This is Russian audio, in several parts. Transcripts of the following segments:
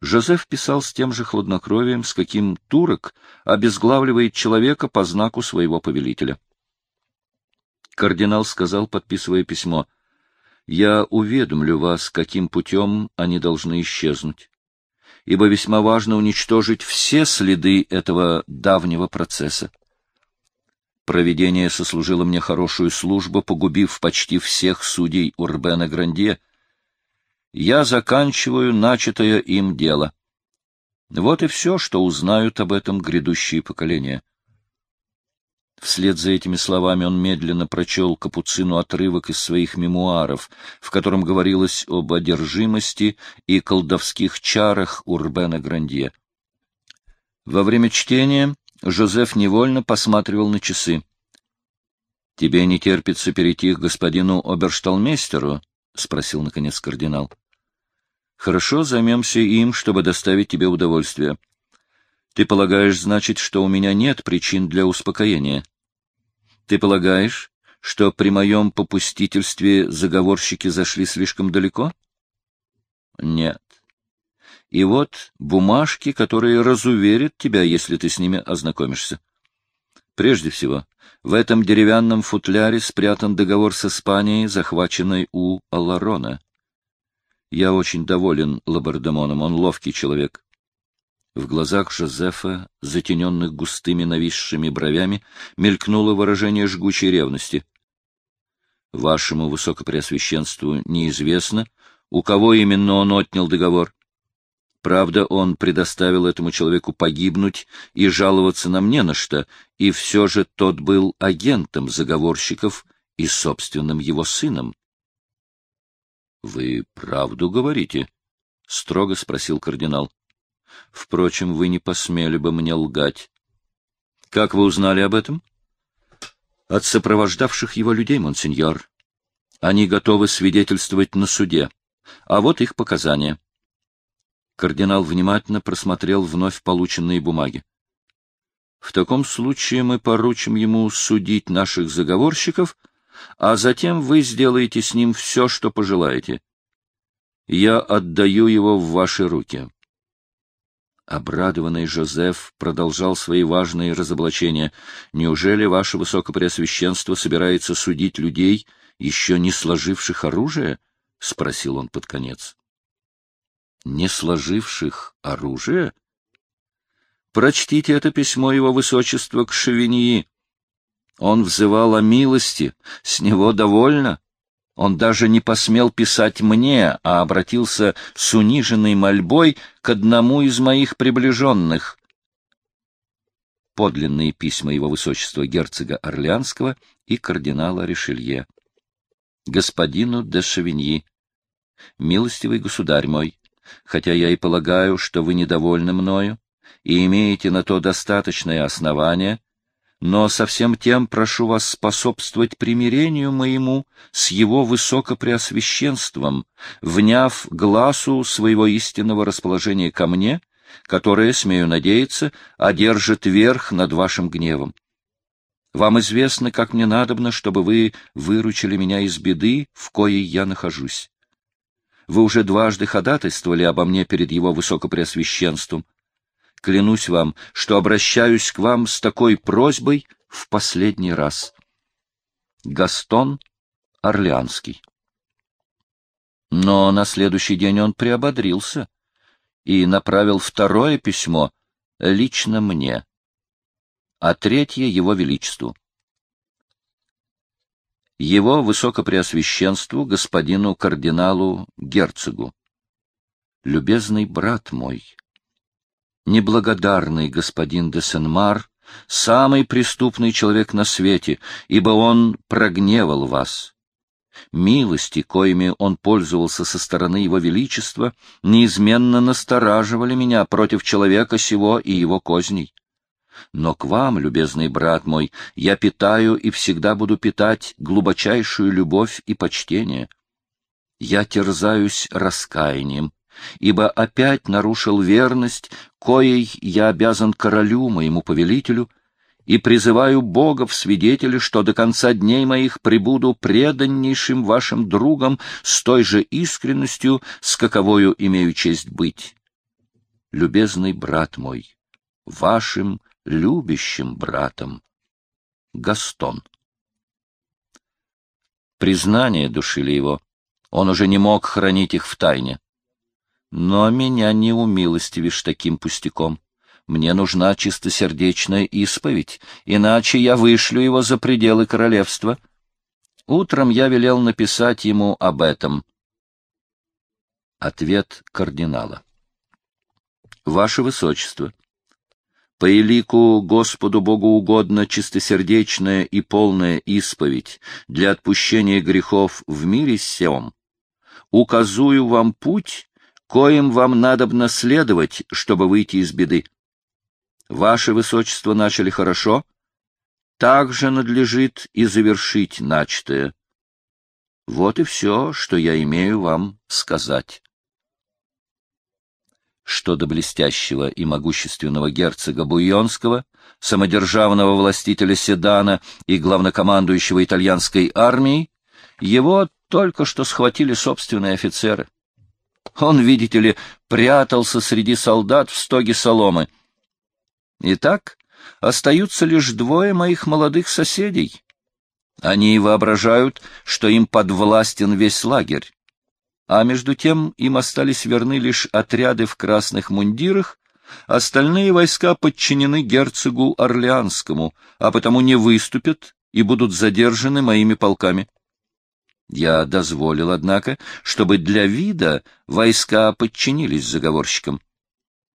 Жозеф писал с тем же хладнокровием, с каким турок обезглавливает человека по знаку своего повелителя. Кардинал сказал, подписывая письмо, «Я уведомлю вас, каким путем они должны исчезнуть, ибо весьма важно уничтожить все следы этого давнего процесса. Проведение сослужило мне хорошую службу, погубив почти всех судей Урбена Гранде. Я заканчиваю начатое им дело. Вот и все, что узнают об этом грядущие поколения. Вслед за этими словами он медленно прочел Капуцину отрывок из своих мемуаров, в котором говорилось об одержимости и колдовских чарах Урбена Грандье. Во время чтения Жозеф невольно посматривал на часы. — Тебе не терпится перейти к господину обершталмейстеру? — спросил, наконец, кардинал. — Хорошо, займемся им, чтобы доставить тебе удовольствие. Ты полагаешь, значит, что у меня нет причин для успокоения? Ты полагаешь, что при моем попустительстве заговорщики зашли слишком далеко? Нет. И вот бумажки, которые разуверят тебя, если ты с ними ознакомишься. Прежде всего, в этом деревянном футляре спрятан договор с Испанией, захваченный у Алларона. Я очень доволен Лабардемоном, он ловкий человек. В глазах Жозефа, затененных густыми нависшими бровями, мелькнуло выражение жгучей ревности. Вашему высокопреосвященству неизвестно, у кого именно он отнял договор. Правда, он предоставил этому человеку погибнуть и жаловаться нам не на что, и все же тот был агентом заговорщиков и собственным его сыном. — Вы правду говорите? — строго спросил кардинал. — Впрочем, вы не посмели бы мне лгать. — Как вы узнали об этом? — От сопровождавших его людей, монсеньор. Они готовы свидетельствовать на суде. А вот их показания. — Кардинал внимательно просмотрел вновь полученные бумаги. В таком случае мы поручим ему судить наших заговорщиков, а затем вы сделаете с ним все, что пожелаете. Я отдаю его в ваши руки. Обрадованный Жозеф продолжал свои важные разоблачения. Неужели ваше высокопреосвященство собирается судить людей, еще не сложивших оружие? — спросил он под конец не сложивших оружие? Прочтите это письмо его высочества к Шевиньи. Он взывал о милости, с него довольно. Он даже не посмел писать мне, а обратился с униженной мольбой к одному из моих приближенных. Подлинные письма его высочества герцога Орлеанского и кардинала Ришелье. Господину де Шевиньи. Милостивый государь мой, хотя я и полагаю, что вы недовольны мною и имеете на то достаточное основание, но со всем тем прошу вас способствовать примирению моему с его высокопреосвященством, вняв глазу своего истинного расположения ко мне, которое, смею надеяться, одержит верх над вашим гневом. Вам известно, как мне надобно, чтобы вы выручили меня из беды, в коей я нахожусь. Вы уже дважды ходатайствовали обо мне перед его высокопреосвященством. Клянусь вам, что обращаюсь к вам с такой просьбой в последний раз. Гастон Орлеанский. Но на следующий день он приободрился и направил второе письмо лично мне, а третье — его величеству его высокопреосвященству, господину кардиналу Герцогу. Любезный брат мой, неблагодарный господин де Сенмар, самый преступный человек на свете, ибо он прогневал вас. Милости, коими он пользовался со стороны его величества, неизменно настораживали меня против человека сего и его козней. Но к вам, любезный брат мой, я питаю и всегда буду питать глубочайшую любовь и почтение. Я терзаюсь раскаянием, ибо опять нарушил верность, коей я обязан королю, моему повелителю, и призываю Бога в свидетели, что до конца дней моих прибуду преданнейшим вашим другом с той же искренностью, с каковою имею честь быть. любезный брат мой, вашим любящим братом, Гастон. Признание душили его. Он уже не мог хранить их в тайне. Но меня не умилостивишь таким пустяком. Мне нужна чистосердечная исповедь, иначе я вышлю его за пределы королевства. Утром я велел написать ему об этом. Ответ кардинала. Ваше Высочество, по элику Господу Богу угодно чистосердечная и полная исповедь для отпущения грехов в мире сем. Указую вам путь, коим вам надобно следовать, чтобы выйти из беды. Ваше Высочество начали хорошо, также надлежит и завершить начатое. Вот и все, что я имею вам сказать. Что до блестящего и могущественного герцога Буйонского, самодержавного властителя Седана и главнокомандующего итальянской армией, его только что схватили собственные офицеры. Он, видите ли, прятался среди солдат в стоге соломы. Итак, остаются лишь двое моих молодых соседей. Они воображают, что им подвластен весь лагерь. А между тем им остались верны лишь отряды в красных мундирах, остальные войска подчинены герцогу Орлеанскому, а потому не выступят и будут задержаны моими полками. Я дозволил, однако, чтобы для вида войска подчинились заговорщикам.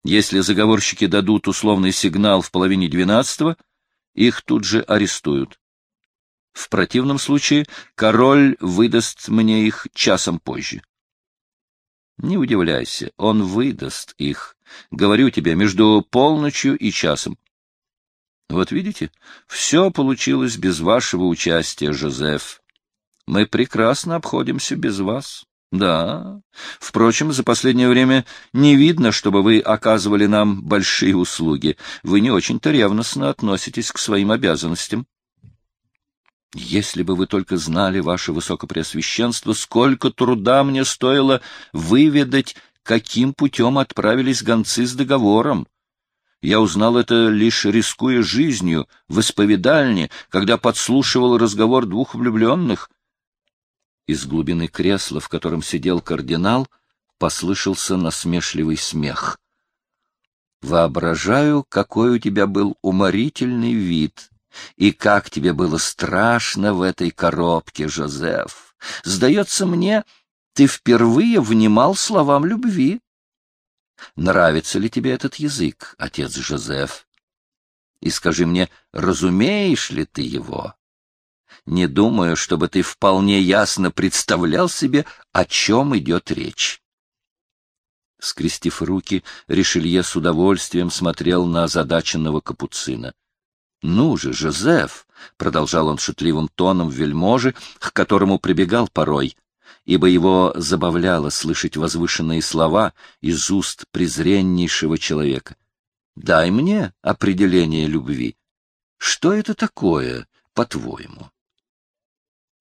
Если заговорщики дадут условный сигнал в половине двенадцатого, их тут же арестуют. В противном случае король выдаст мне их часом позже. Не удивляйся, он выдаст их, говорю тебе, между полночью и часом. Вот видите, все получилось без вашего участия, Жозеф. Мы прекрасно обходимся без вас. Да. Впрочем, за последнее время не видно, чтобы вы оказывали нам большие услуги. Вы не очень-то ревностно относитесь к своим обязанностям. Если бы вы только знали, ваше высокопреосвященство, сколько труда мне стоило выведать, каким путем отправились гонцы с договором. Я узнал это лишь рискуя жизнью, в исповедальне, когда подслушивал разговор двух влюбленных — из глубины кресла, в котором сидел кардинал, послышался насмешливый смех. «Воображаю, какой у тебя был уморительный вид, и как тебе было страшно в этой коробке, Жозеф. Сдается мне, ты впервые внимал словам любви. Нравится ли тебе этот язык, отец Жозеф? И скажи мне, разумеешь ли ты его?» Не думаю, чтобы ты вполне ясно представлял себе, о чем идет речь. Скрестив руки, Ришелье с удовольствием смотрел на озадаченного капуцина. — Ну же, Жозеф! — продолжал он шутливым тоном вельможи, к которому прибегал порой, ибо его забавляло слышать возвышенные слова из уст презреннейшего человека. — Дай мне определение любви. Что это такое, по-твоему?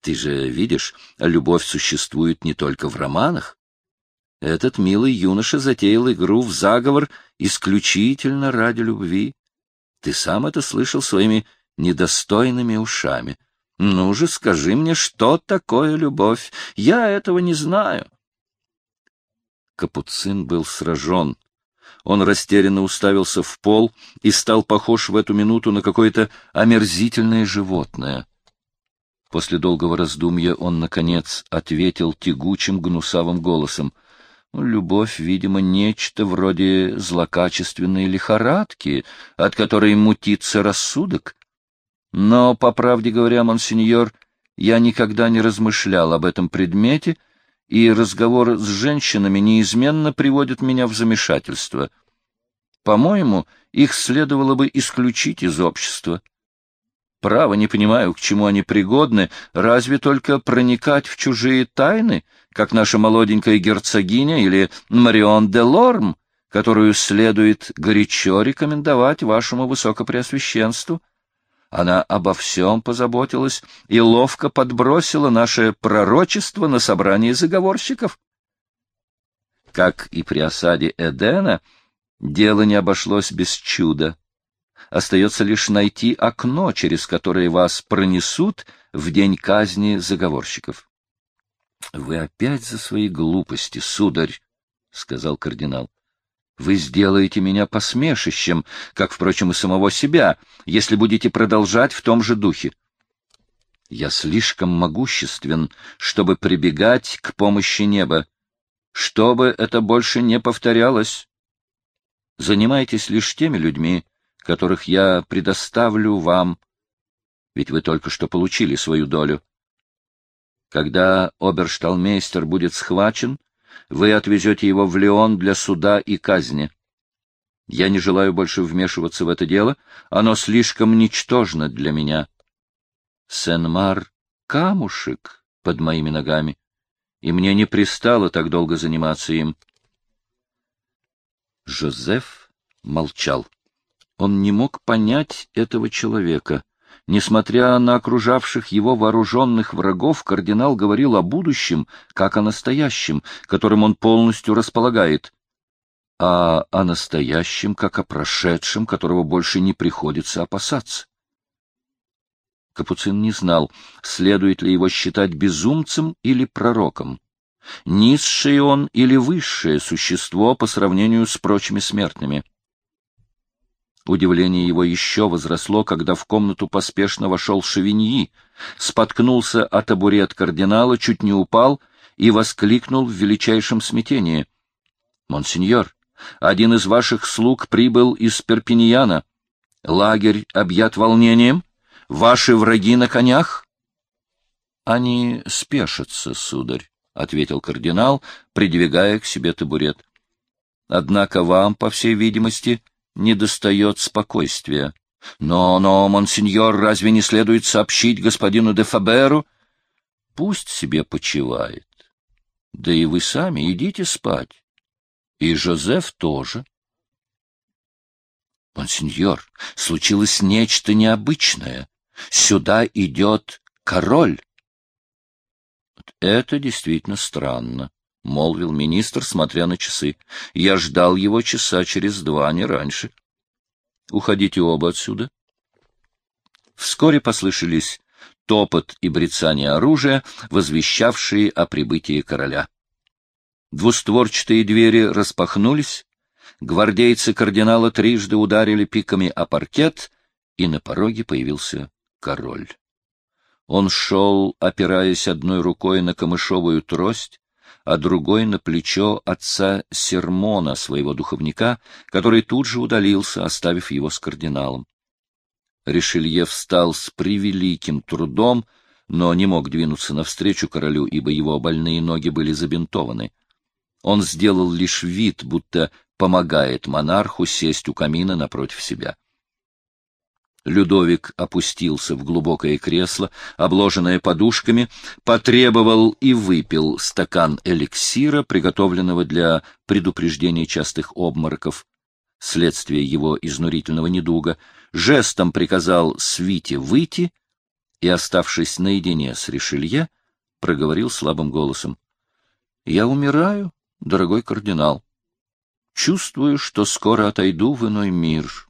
Ты же видишь, любовь существует не только в романах. Этот милый юноша затеял игру в заговор исключительно ради любви. Ты сам это слышал своими недостойными ушами. Ну же, скажи мне, что такое любовь? Я этого не знаю. Капуцин был сражен. Он растерянно уставился в пол и стал похож в эту минуту на какое-то омерзительное животное. После долгого раздумья он, наконец, ответил тягучим гнусавым голосом. «Любовь, видимо, нечто вроде злокачественной лихорадки, от которой мутится рассудок. Но, по правде говоря, монсеньор, я никогда не размышлял об этом предмете, и разговор с женщинами неизменно приводит меня в замешательство. По-моему, их следовало бы исключить из общества». Право, не понимаю, к чему они пригодны, разве только проникать в чужие тайны, как наша молоденькая герцогиня или Марион де Лорм, которую следует горячо рекомендовать вашему высокопреосвященству. Она обо всем позаботилась и ловко подбросила наше пророчество на собрании заговорщиков. Как и при осаде Эдена, Дело не обошлось без чуда. Остается лишь найти окно, через которое вас пронесут в день казни заговорщиков. — Вы опять за свои глупости, сударь, — сказал кардинал. — Вы сделаете меня посмешищем, как, впрочем, и самого себя, если будете продолжать в том же духе. Я слишком могуществен, чтобы прибегать к помощи неба. Чтобы это больше не повторялось. Занимайтесь лишь теми людьми, которых я предоставлю вам, ведь вы только что получили свою долю. Когда обершталмейстер будет схвачен, вы отвезете его в Леон для суда и казни. Я не желаю больше вмешиваться в это дело, оно слишком ничтожно для меня. Сен-Мар — камушек под моими ногами, и мне не пристало так долго заниматься им. Жозеф молчал. Он не мог понять этого человека. Несмотря на окружавших его вооруженных врагов, кардинал говорил о будущем, как о настоящем, которым он полностью располагает, а о настоящем, как о прошедшем, которого больше не приходится опасаться. Капуцин не знал, следует ли его считать безумцем или пророком. Низшее он или высшее существо по сравнению с прочими смертными — Удивление его еще возросло, когда в комнату поспешно вошел Шевиньи, споткнулся о табурет кардинала, чуть не упал и воскликнул в величайшем смятении. — Монсеньор, один из ваших слуг прибыл из Перпиньяна. Лагерь объят волнением. Ваши враги на конях? — Они спешатся, сударь, — ответил кардинал, придвигая к себе табурет. — Однако вам, по всей видимости, недостает спокойствия. Но, но, монсеньор, разве не следует сообщить господину де Фаберу? Пусть себе почивает. Да и вы сами идите спать. И Жозеф тоже. Монсеньор, случилось нечто необычное. Сюда идет король. Это действительно странно. — молвил министр, смотря на часы. — Я ждал его часа через два, не раньше. — Уходите оба отсюда. Вскоре послышались топот и брецание оружия, возвещавшие о прибытии короля. Двустворчатые двери распахнулись, гвардейцы кардинала трижды ударили пиками о паркет, и на пороге появился король. Он шел, опираясь одной рукой на камышовую трость, а другой на плечо отца Сермона, своего духовника, который тут же удалился, оставив его с кардиналом. Ришелье встал с превеликим трудом, но не мог двинуться навстречу королю, ибо его больные ноги были забинтованы. Он сделал лишь вид, будто помогает монарху сесть у камина напротив себя. Людовик опустился в глубокое кресло, обложенное подушками, потребовал и выпил стакан эликсира, приготовленного для предупреждения частых обмороков, следствие его изнурительного недуга, жестом приказал свите выйти и, оставшись наедине с Ришелье, проговорил слабым голосом. — Я умираю, дорогой кардинал. Чувствую, что скоро отойду в иной мир.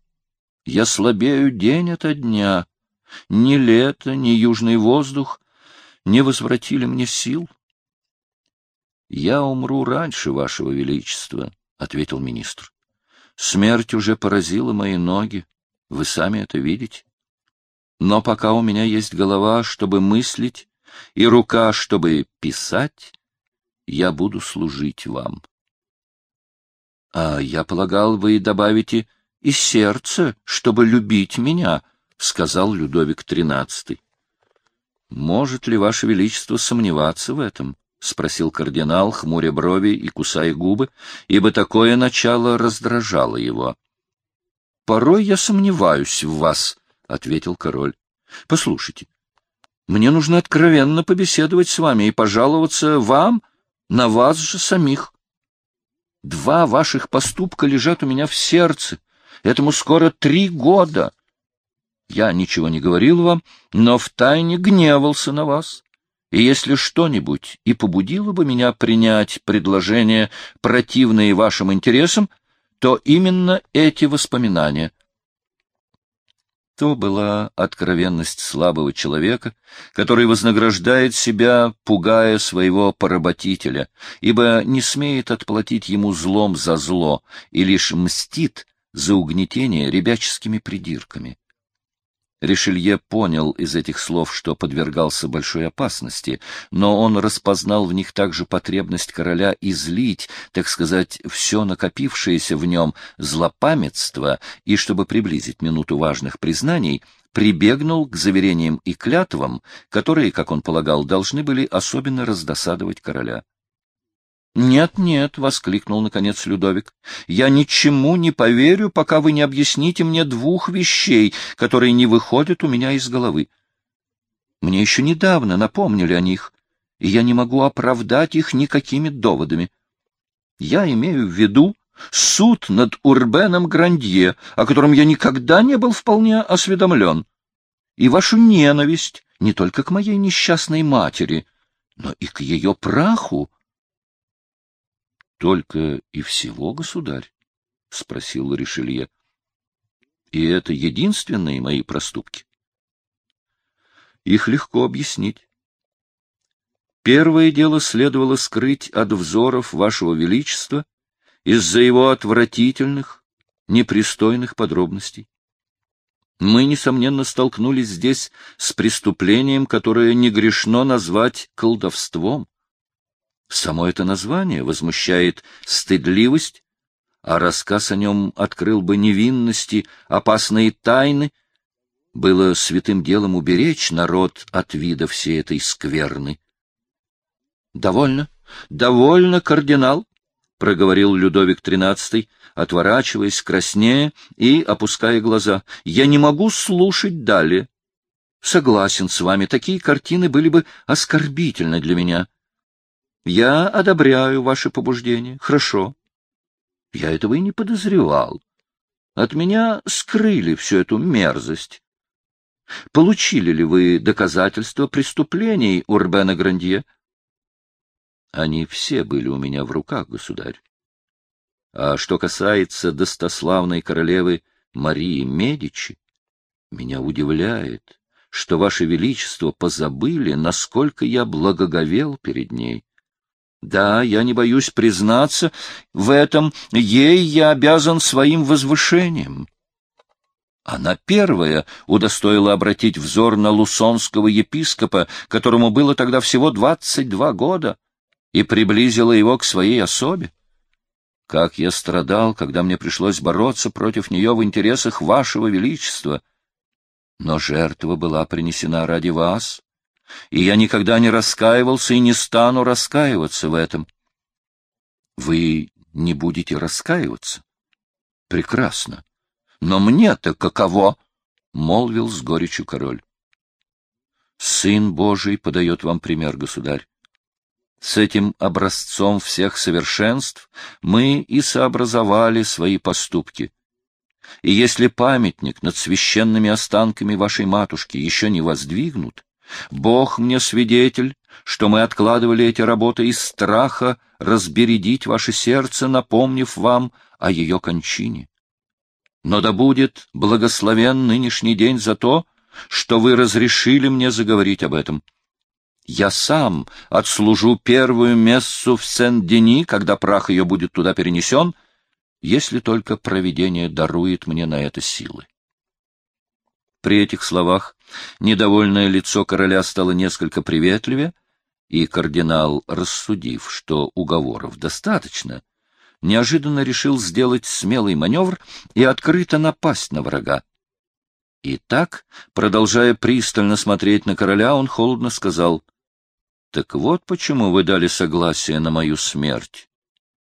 Я слабею день ото дня. Ни лето, ни южный воздух не возвратили мне сил. — Я умру раньше, Вашего Величества, — ответил министр. — Смерть уже поразила мои ноги. Вы сами это видите. Но пока у меня есть голова, чтобы мыслить, и рука, чтобы писать, я буду служить вам. — А я полагал, вы добавите и сердце, чтобы любить меня, — сказал Людовик XIII. — Может ли Ваше Величество сомневаться в этом? — спросил кардинал, хмуря брови и кусая губы, ибо такое начало раздражало его. — Порой я сомневаюсь в вас, — ответил король. — Послушайте, мне нужно откровенно побеседовать с вами и пожаловаться вам на вас же самих. Два ваших поступка лежат у меня в сердце, Этому скоро три года. Я ничего не говорил вам, но втайне гневался на вас. И если что-нибудь и побудило бы меня принять предложение, противное вашим интересам, то именно эти воспоминания. То была откровенность слабого человека, который вознаграждает себя, пугая своего поработителя, ибо не смеет отплатить ему злом за зло и лишь мстит за угнетение ребяческими придирками. Ришелье понял из этих слов, что подвергался большой опасности, но он распознал в них также потребность короля излить, так сказать, все накопившееся в нем злопамятство, и, чтобы приблизить минуту важных признаний, прибегнул к заверениям и клятвам, которые, как он полагал, должны были особенно раздосадовать короля. «Нет, нет», — воскликнул наконец Людовик, — «я ничему не поверю, пока вы не объясните мне двух вещей, которые не выходят у меня из головы. Мне еще недавно напомнили о них, и я не могу оправдать их никакими доводами. Я имею в виду суд над Урбеном Грандье, о котором я никогда не был вполне осведомлен, и вашу ненависть не только к моей несчастной матери, но и к ее праху, только и всего, государь? — спросил Ришелье. — И это единственные мои проступки? Их легко объяснить. Первое дело следовало скрыть от взоров вашего величества из-за его отвратительных, непристойных подробностей. Мы, несомненно, столкнулись здесь с преступлением, которое не грешно назвать колдовством. Само это название возмущает стыдливость, а рассказ о нем открыл бы невинности, опасные тайны, было святым делом уберечь народ от вида всей этой скверны. — Довольно, довольно, кардинал, — проговорил Людовик XIII, отворачиваясь, краснея и опуская глаза. — Я не могу слушать далее. Согласен с вами, такие картины были бы оскорбительны для меня. — я одобряю ваши побуждения. Хорошо. Я этого и не подозревал. От меня скрыли всю эту мерзость. Получили ли вы доказательства преступлений Урбена Грандье? Они все были у меня в руках, государь. А что касается достославной королевы Марии Медичи, меня удивляет, что ваше величество позабыли, насколько я благоговел перед ней. Да, я не боюсь признаться, в этом ей я обязан своим возвышением. Она первая удостоила обратить взор на лусонского епископа, которому было тогда всего двадцать два года, и приблизила его к своей особе. Как я страдал, когда мне пришлось бороться против нее в интересах вашего величества! Но жертва была принесена ради вас, и я никогда не раскаивался и не стану раскаиваться в этом. Вы не будете раскаиваться? Прекрасно. Но мне-то каково? — молвил с горечью король. Сын Божий подает вам пример, государь. С этим образцом всех совершенств мы и сообразовали свои поступки. И если памятник над священными останками вашей матушки еще не воздвигнут, Бог мне свидетель, что мы откладывали эти работы из страха разбередить ваше сердце, напомнив вам о ее кончине. Но да будет благословен нынешний день за то, что вы разрешили мне заговорить об этом. Я сам отслужу первую мессу в Сен-Дени, когда прах ее будет туда перенесен, если только провидение дарует мне на это силы. При этих словах недовольное лицо короля стало несколько приветливее, и кардинал, рассудив, что уговоров достаточно, неожиданно решил сделать смелый маневр и открыто напасть на врага. И так, продолжая пристально смотреть на короля, он холодно сказал, — Так вот почему вы дали согласие на мою смерть.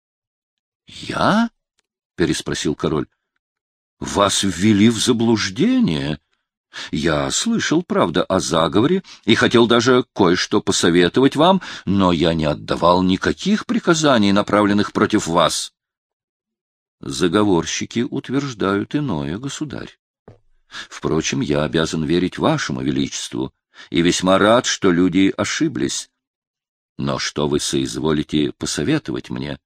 — Я? — переспросил король. — Вас ввели в заблуждение. — я слышал, правда, о заговоре и хотел даже кое-что посоветовать вам, но я не отдавал никаких приказаний, направленных против вас. Заговорщики утверждают иное, государь. Впрочем, я обязан верить вашему величеству и весьма рад, что люди ошиблись. Но что вы соизволите посоветовать мне?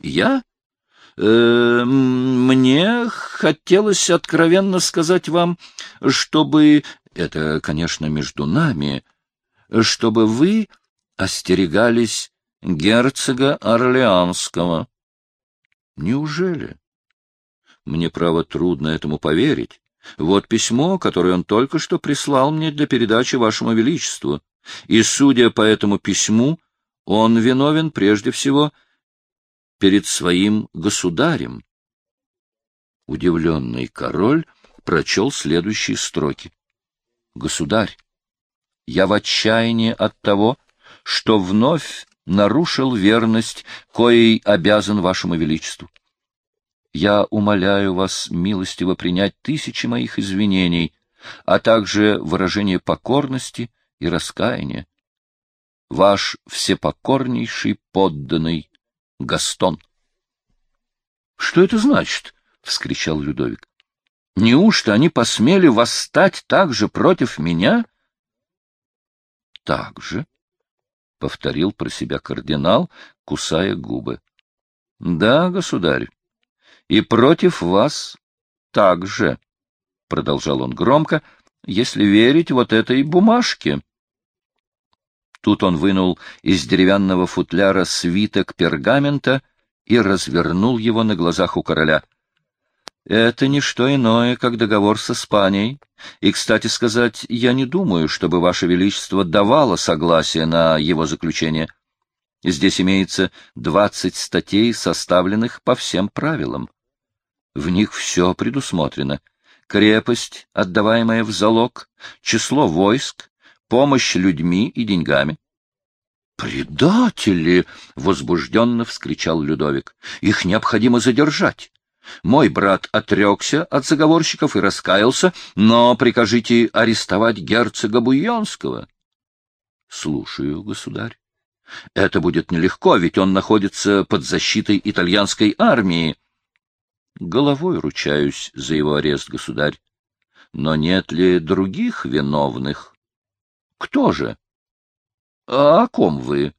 Я? Э, хотелось откровенно сказать вам, чтобы... Это, конечно, между нами. Чтобы вы остерегались герцога Орлеанского. Неужели? Мне, право, трудно этому поверить. Вот письмо, которое он только что прислал мне для передачи вашему величеству. И, судя по этому письму, он виновен прежде всего перед своим государем. Удивленный король прочел следующие строки. «Государь, я в отчаянии от того, что вновь нарушил верность, коей обязан вашему величеству. Я умоляю вас милостиво принять тысячи моих извинений, а также выражение покорности и раскаяния. Ваш всепокорнейший подданный Гастон. — Что это значит? — вскричал Людовик. — Неужто они посмели восстать так же против меня? — Так же, — повторил про себя кардинал, кусая губы. — Да, государь, и против вас также, — продолжал он громко, — если верить вот этой бумажке. Тут он вынул из деревянного футляра свиток пергамента и развернул его на глазах у короля. Это не что иное, как договор с Испанией. И, кстати сказать, я не думаю, чтобы Ваше Величество давало согласие на его заключение. Здесь имеется двадцать статей, составленных по всем правилам. В них все предусмотрено. Крепость, отдаваемая в залог, число войск, помощь людьми и деньгами. «Предатели!» — возбужденно вскричал Людовик. «Их необходимо задержать. Мой брат отрекся от заговорщиков и раскаялся, но прикажите арестовать герцога Буйонского». «Слушаю, государь. Это будет нелегко, ведь он находится под защитой итальянской армии». «Головой ручаюсь за его арест, государь. Но нет ли других виновных?» Кто же? — А о ком вы?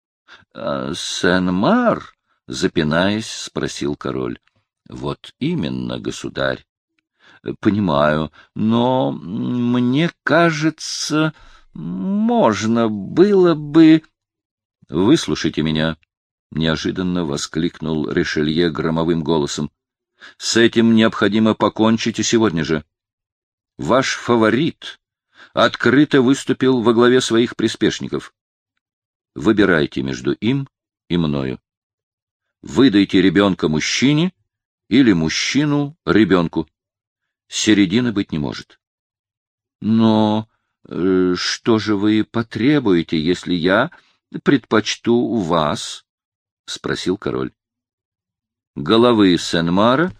— Сен-Мар, — запинаясь, спросил король. — Вот именно, государь. — Понимаю, но мне кажется, можно было бы... — Выслушайте меня, — неожиданно воскликнул Ришелье громовым голосом. — С этим необходимо покончить и сегодня же. Ваш фаворит, открыто выступил во главе своих приспешников. Выбирайте между им и мною. Выдайте ребенка мужчине или мужчину ребенку. Середины быть не может. Но э, что же вы потребуете, если я предпочту вас? — спросил король. — Головы Сен-Мара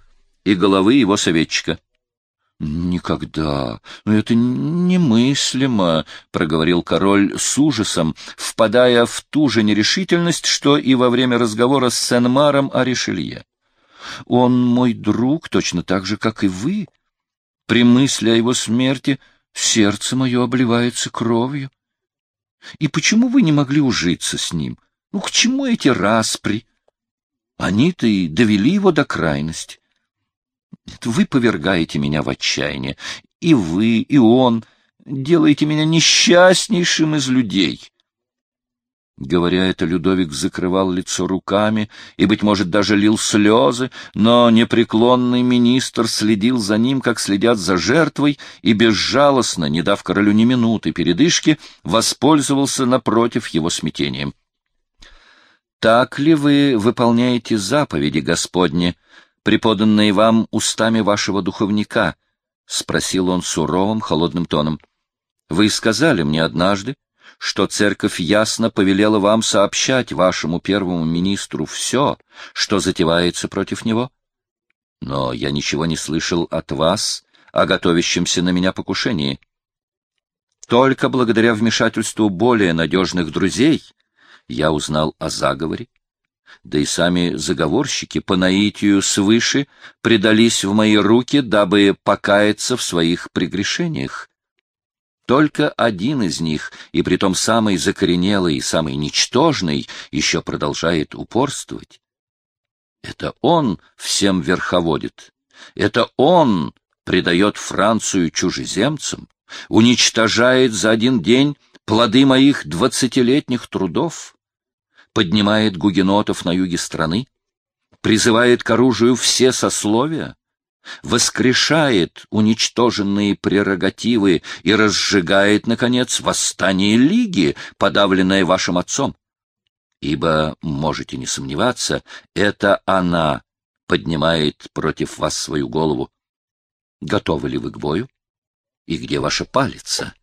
и головы его советчика. — Никогда. Но это немыслимо, проговорил король с ужасом, впадая в ту же нерешительность, что и во время разговора с Сен-Маром о Ришелье. Он мой друг, точно так же, как и вы. При мысли о его смерти сердце мое обливается кровью. И почему вы не могли ужиться с ним? Ну, к чему эти распри? Они-то и довели его до крайности. Вы повергаете меня в отчаяние. И вы, и он делаете меня несчастнейшим из людей. Говоря это, Людовик закрывал лицо руками и, быть может, даже лил слезы, но непреклонный министр следил за ним, как следят за жертвой, и безжалостно, не дав королю ни минуты передышки, воспользовался напротив его смятением. «Так ли вы выполняете заповеди Господни?» преподанные вам устами вашего духовника? — спросил он суровым, холодным тоном. — Вы сказали мне однажды, что церковь ясно повелела вам сообщать вашему первому министру все, что затевается против него. Но я ничего не слышал от вас о готовящемся на меня покушении. Только благодаря вмешательству более надежных друзей я узнал о заговоре, да и сами заговорщики по наитию свыше предались в мои руки, дабы покаяться в своих прегрешениях. Только один из них, и притом самый закоренелый и самый ничтожный, еще продолжает упорствовать. Это он всем верховодит. Это он предает Францию чужеземцам, уничтожает за один день плоды моих двадцатилетних трудов, поднимает гугенотов на юге страны, призывает к оружию все сословия, воскрешает уничтоженные прерогативы и разжигает, наконец, восстание Лиги, подавленное вашим отцом. Ибо, можете не сомневаться, это она поднимает против вас свою голову. Готовы ли вы к бою? И где ваша палица?